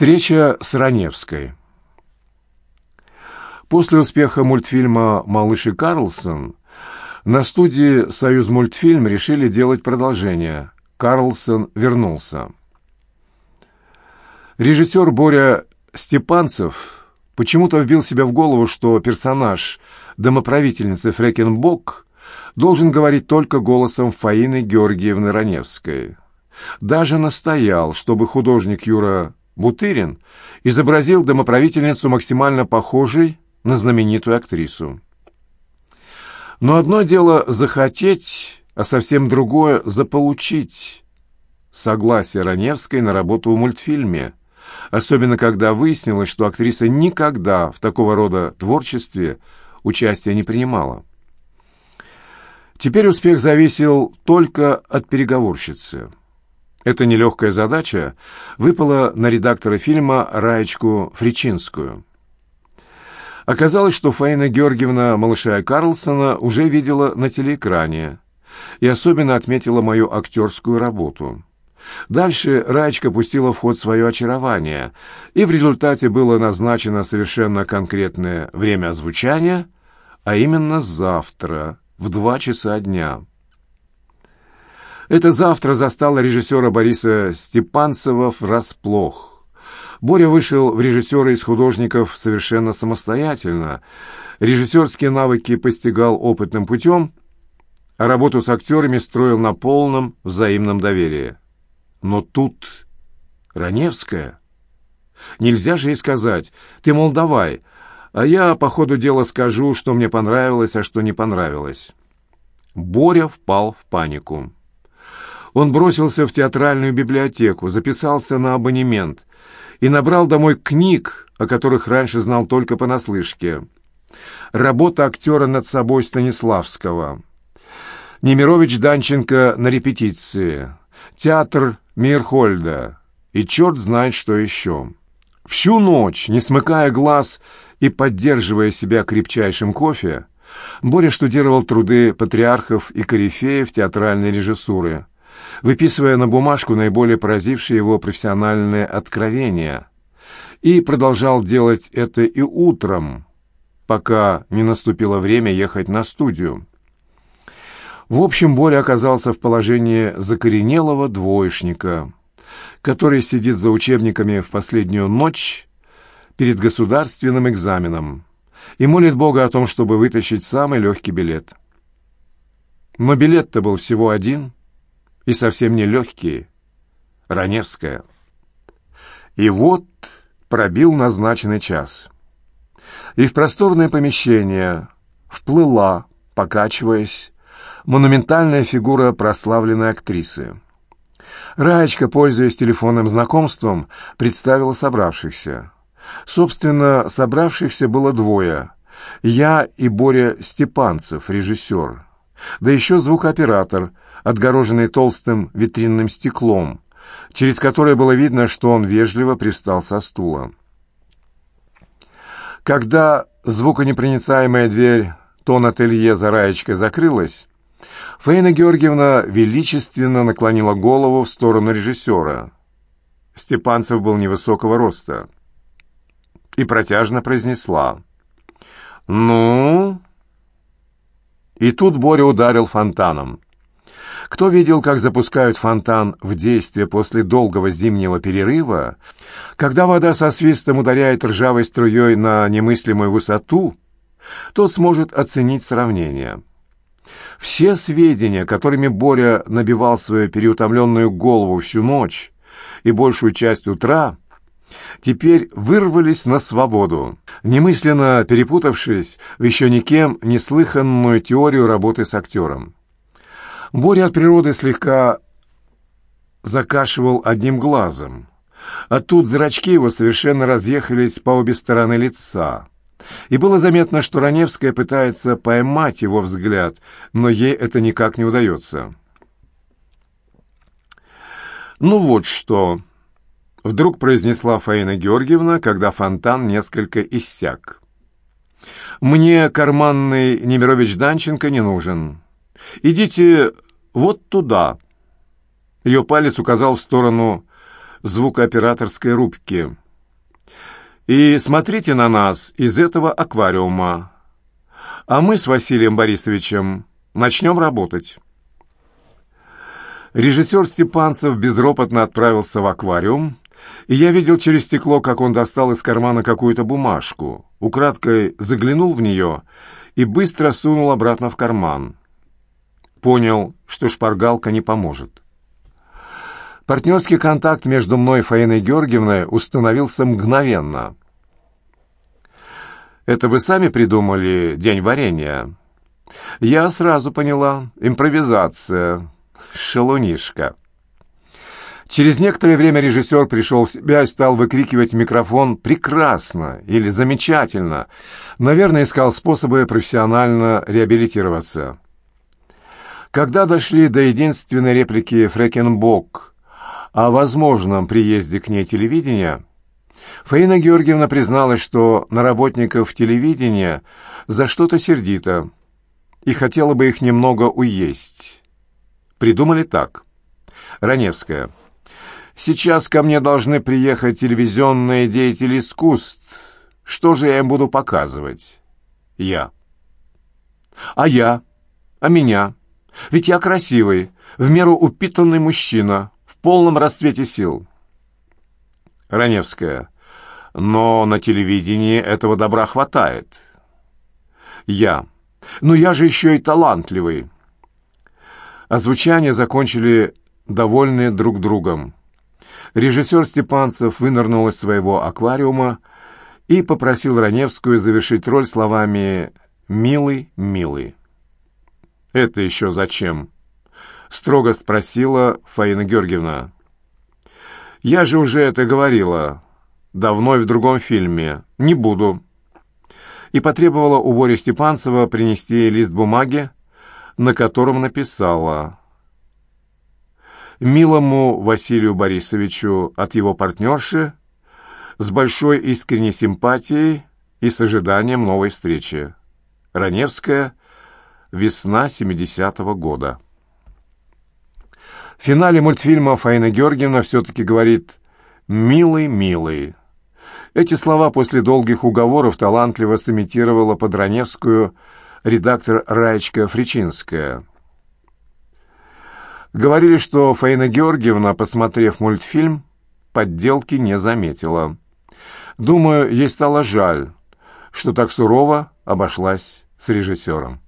Встреча с Раневской. После успеха мультфильма «Малыш и Карлсон» на студии «Союз мультфильм» решили делать продолжение. Карлсон вернулся. Режиссер Боря Степанцев почему-то вбил себе в голову, что персонаж домоправительницы Фрекенбок должен говорить только голосом Фаины Георгиевны Раневской. Даже настоял, чтобы художник Юра Бутырин изобразил домоправительницу максимально похожей на знаменитую актрису. Но одно дело захотеть, а совсем другое — заполучить согласие Раневской на работу в мультфильме, особенно когда выяснилось, что актриса никогда в такого рода творчестве участия не принимала. Теперь успех зависел только от переговорщицы — эта нелегкая задача выпала на редактора фильма Раечку Фричинскую. Оказалось, что Фаина Георгиевна малыша Карлсона уже видела на телеэкране и особенно отметила мою актерскую работу. Дальше Раечка пустила в ход свое очарование, и в результате было назначено совершенно конкретное время озвучания, а именно завтра в два часа дня. Это завтра застало режиссера Бориса Степанцева врасплох. Боря вышел в режиссера из художников совершенно самостоятельно. Режиссерские навыки постигал опытным путем, а работу с актерами строил на полном взаимном доверии. Но тут Раневская. Нельзя же ей сказать, ты, мол, давай, а я по ходу дела скажу, что мне понравилось, а что не понравилось. Боря впал в панику. Он бросился в театральную библиотеку, записался на абонемент и набрал домой книг, о которых раньше знал только понаслышке. Работа актера над собой Станиславского. Немирович Данченко на репетиции. Театр Мейерхольда. И черт знает, что еще. Всю ночь, не смыкая глаз и поддерживая себя крепчайшим кофе, Боря штудировал труды патриархов и корифеев театральной режиссуры выписывая на бумажку наиболее поразившие его профессиональные откровения, и продолжал делать это и утром, пока не наступило время ехать на студию. В общем, Боря оказался в положении закоренелого двоечника, который сидит за учебниками в последнюю ночь перед государственным экзаменом и молит Бога о том, чтобы вытащить самый легкий билет. Но билет-то был всего один — и совсем не легкие. Раневская. И вот пробил назначенный час. И в просторное помещение вплыла, покачиваясь, монументальная фигура прославленной актрисы. Раечка, пользуясь телефонным знакомством, представила собравшихся. Собственно, собравшихся было двое. Я и Боря Степанцев, режиссер. Да еще звукооператор, отгороженный толстым витринным стеклом, через которое было видно, что он вежливо привстал со стула. Когда звуконепроницаемая дверь тон-ателье за Раечкой закрылась, Фаина Георгиевна величественно наклонила голову в сторону режиссера. Степанцев был невысокого роста. И протяжно произнесла. «Ну?» И тут Боря ударил фонтаном. Кто видел, как запускают фонтан в действие после долгого зимнего перерыва, когда вода со свистом ударяет ржавой струей на немыслимую высоту, тот сможет оценить сравнение. Все сведения, которыми Боря набивал свою переутомленную голову всю ночь и большую часть утра, теперь вырвались на свободу, немысленно перепутавшись в еще никем неслыханную теорию работы с актером. Боря от природы слегка закашивал одним глазом, а тут зрачки его совершенно разъехались по обе стороны лица. И было заметно, что Раневская пытается поймать его взгляд, но ей это никак не удается. «Ну вот что», — вдруг произнесла Фаина Георгиевна, когда фонтан несколько иссяк. «Мне карманный Немирович Данченко не нужен. Идите вот туда. Ее палец указал в сторону звукооператорской рубки. И смотрите на нас из этого аквариума. А мы с Василием Борисовичем начнем работать». Режиссер Степанцев безропотно отправился в аквариум, и я видел через стекло, как он достал из кармана какую-то бумажку, украдкой заглянул в нее и быстро сунул обратно в карман. Понял, что шпаргалка не поможет. Партнерский контакт между мной и Фаиной Георгиевной установился мгновенно. «Это вы сами придумали день варенья?» «Я сразу поняла. Импровизация. Шалунишка». Через некоторое время режиссер пришел в себя и стал выкрикивать в микрофон «прекрасно» или «замечательно». Наверное, искал способы профессионально реабилитироваться. Когда дошли до единственной реплики Фрэкенбок о возможном приезде к ней телевидения, Фаина Георгиевна призналась, что на работников телевидения за что-то сердито и хотела бы их немного уесть. Придумали так. Раневская. Сейчас ко мне должны приехать телевизионные деятели искусств. Что же я им буду показывать? Я. А я? А меня? Ведь я красивый, в меру упитанный мужчина, в полном расцвете сил. Раневская. Но на телевидении этого добра хватает. Я. Но я же еще и талантливый. Озвучание закончили довольные друг другом. Режиссер Степанцев вынырнул из своего аквариума и попросил Раневскую завершить роль словами «Милый, милый». «Это еще зачем?» — строго спросила Фаина Георгиевна. «Я же уже это говорила. Давно и в другом фильме. Не буду». И потребовала у Бори Степанцева принести лист бумаги, на котором написала милому Василию Борисовичу от его партнерши с большой искренней симпатией и с ожиданием новой встречи. Раневская, весна 70-го года. В финале мультфильма Фаина Георгиевна все-таки говорит «Милый, милый». Эти слова после долгих уговоров талантливо сымитировала под Раневскую редактор Раечка Фричинская – Говорили, что Фаина Георгиевна, посмотрев мультфильм, подделки не заметила. Думаю, ей стало жаль, что так сурово обошлась с режиссером.